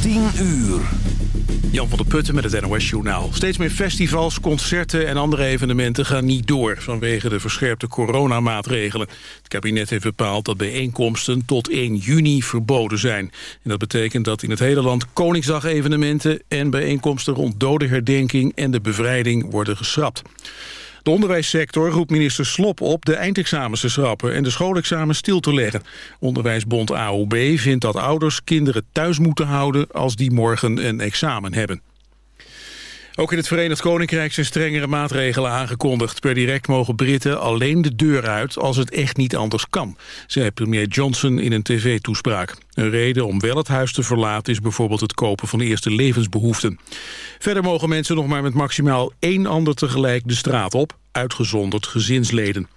10 uur. Jan van der Putten met het NOS-journaal. Steeds meer festivals, concerten en andere evenementen gaan niet door... vanwege de verscherpte coronamaatregelen. Het kabinet heeft bepaald dat bijeenkomsten tot 1 juni verboden zijn. En dat betekent dat in het hele land Koningsdag-evenementen... en bijeenkomsten rond dodenherdenking en de bevrijding worden geschrapt. De onderwijssector roept minister Slop op de eindexamens te schrappen en de schoolexamens stil te leggen. Onderwijsbond AOB vindt dat ouders kinderen thuis moeten houden als die morgen een examen hebben. Ook in het Verenigd Koninkrijk zijn strengere maatregelen aangekondigd. Per direct mogen Britten alleen de deur uit als het echt niet anders kan, zei premier Johnson in een tv-toespraak. Een reden om wel het huis te verlaten is bijvoorbeeld het kopen van eerste levensbehoeften. Verder mogen mensen nog maar met maximaal één ander tegelijk de straat op, uitgezonderd gezinsleden.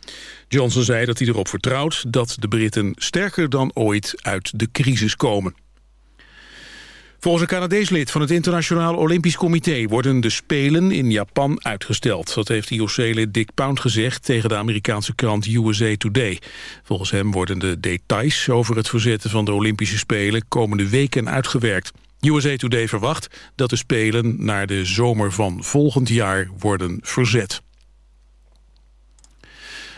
Johnson zei dat hij erop vertrouwt dat de Britten sterker dan ooit uit de crisis komen. Volgens een Canadees lid van het Internationaal Olympisch Comité... worden de Spelen in Japan uitgesteld. Dat heeft IOC-lid Dick Pound gezegd tegen de Amerikaanse krant USA Today. Volgens hem worden de details over het verzetten van de Olympische Spelen... komende weken uitgewerkt. USA Today verwacht dat de Spelen naar de zomer van volgend jaar worden verzet.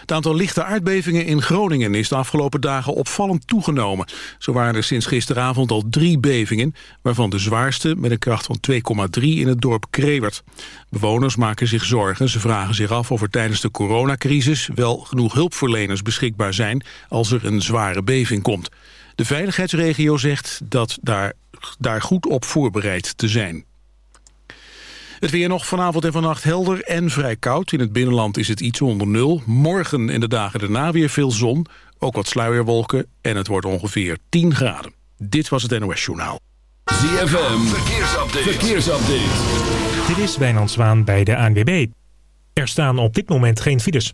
Het aantal lichte aardbevingen in Groningen is de afgelopen dagen opvallend toegenomen. Zo waren er sinds gisteravond al drie bevingen, waarvan de zwaarste met een kracht van 2,3 in het dorp Krewert. Bewoners maken zich zorgen. Ze vragen zich af of er tijdens de coronacrisis wel genoeg hulpverleners beschikbaar zijn als er een zware beving komt. De veiligheidsregio zegt dat daar, daar goed op voorbereid te zijn. Het weer nog vanavond en vannacht helder en vrij koud. In het binnenland is het iets onder nul. Morgen en de dagen daarna weer veel zon. Ook wat sluierwolken en het wordt ongeveer 10 graden. Dit was het NOS Journaal. ZFM, verkeersupdate. verkeersupdate. Dit is Wijnand Zwaan bij de ANWB. Er staan op dit moment geen files.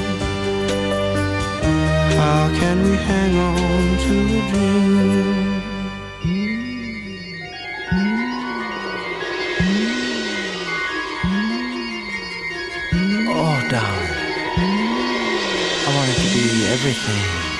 How can we hang on to a dream? Oh, darling. I wanted to be everything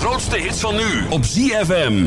grootste hits van nu op ZFM.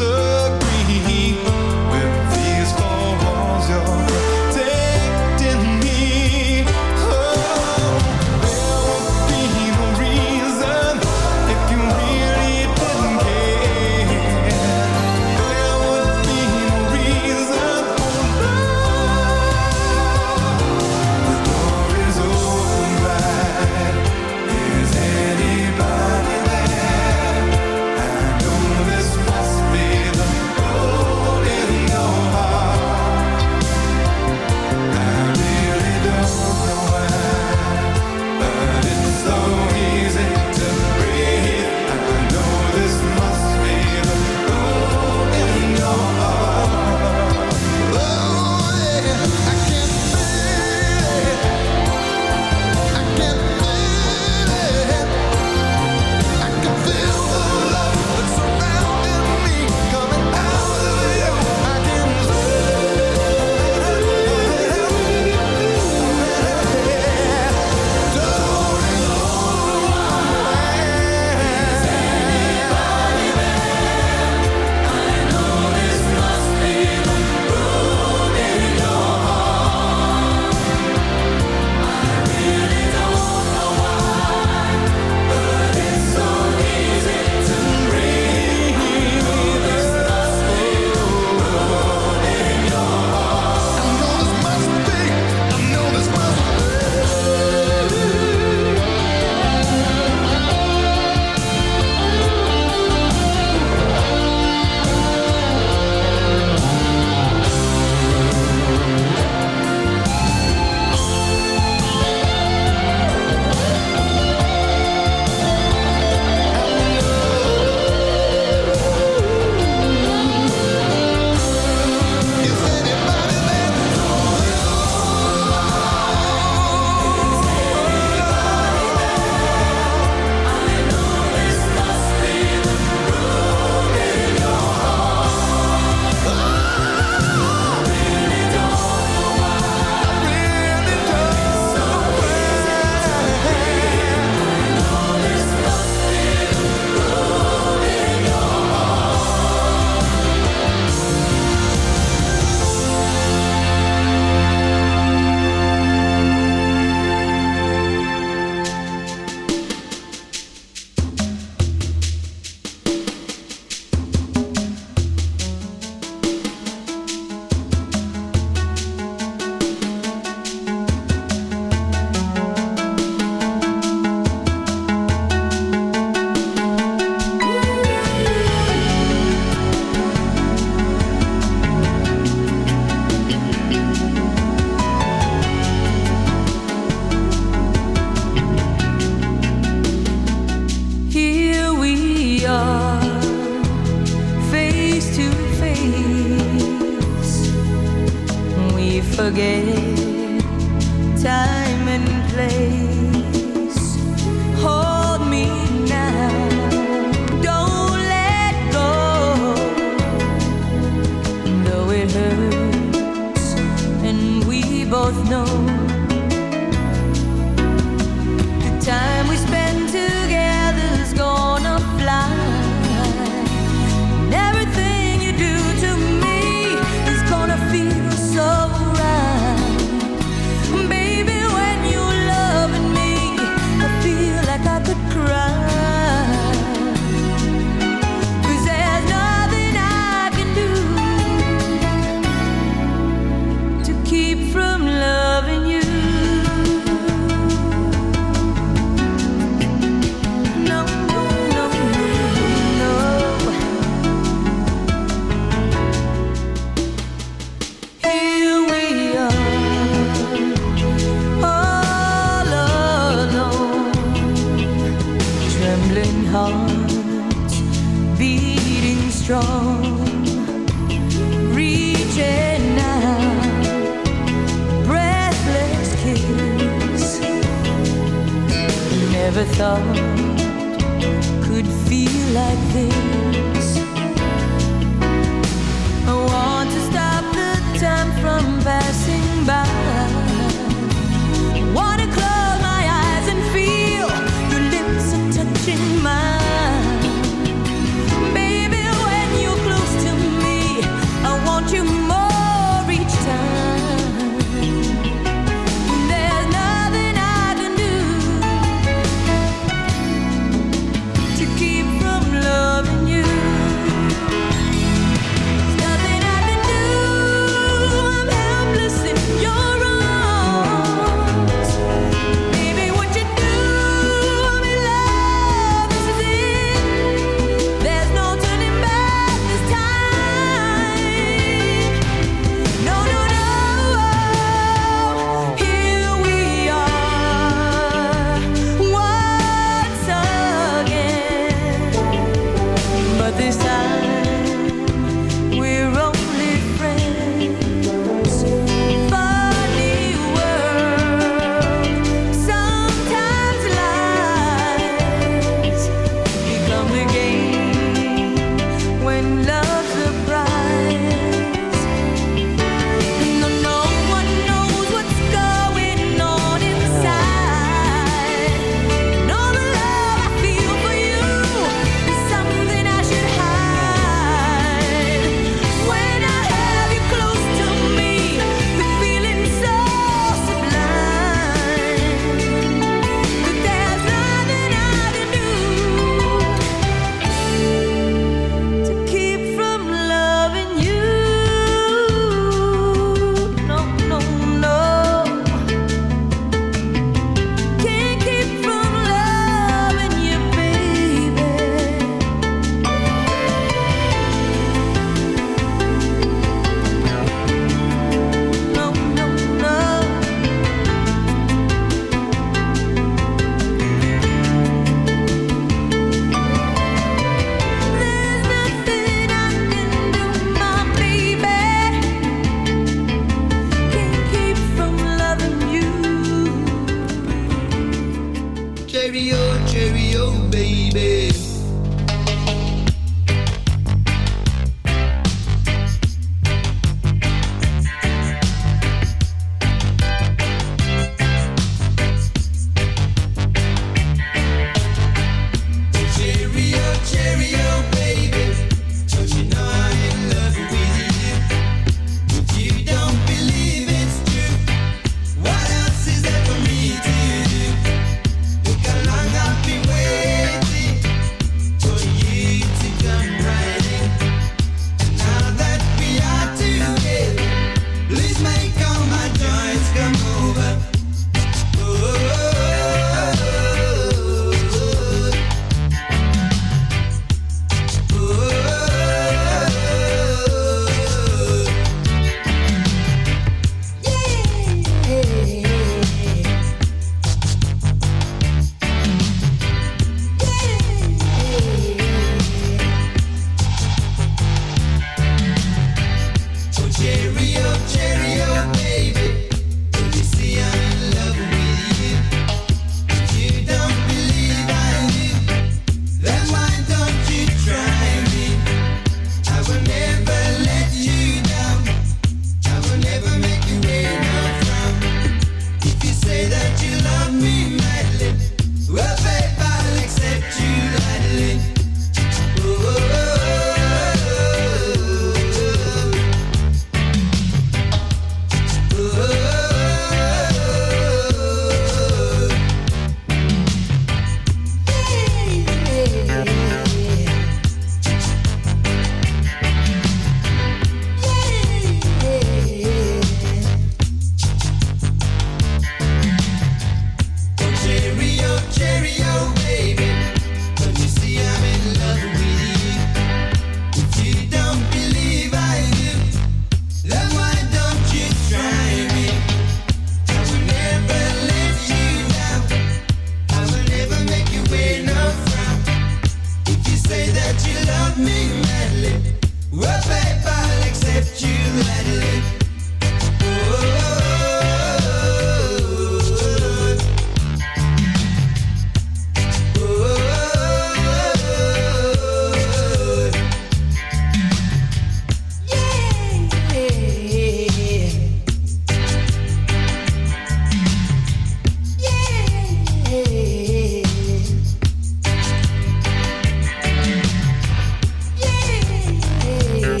answer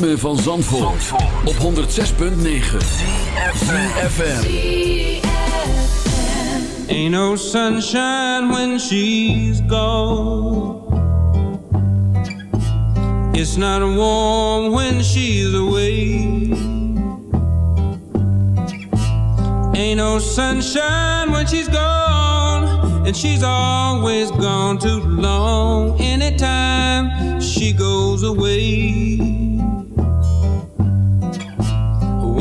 ritme van Zandvoort, op 106.9 ZFM. Ain't no sunshine when she's gone. It's not warm when she's away. Ain't no sunshine when she's gone. And she's always gone too long. Anytime she goes away.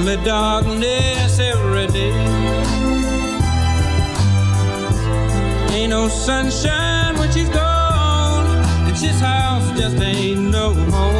Only darkness every day. Ain't no sunshine when she's gone. And this house just ain't no home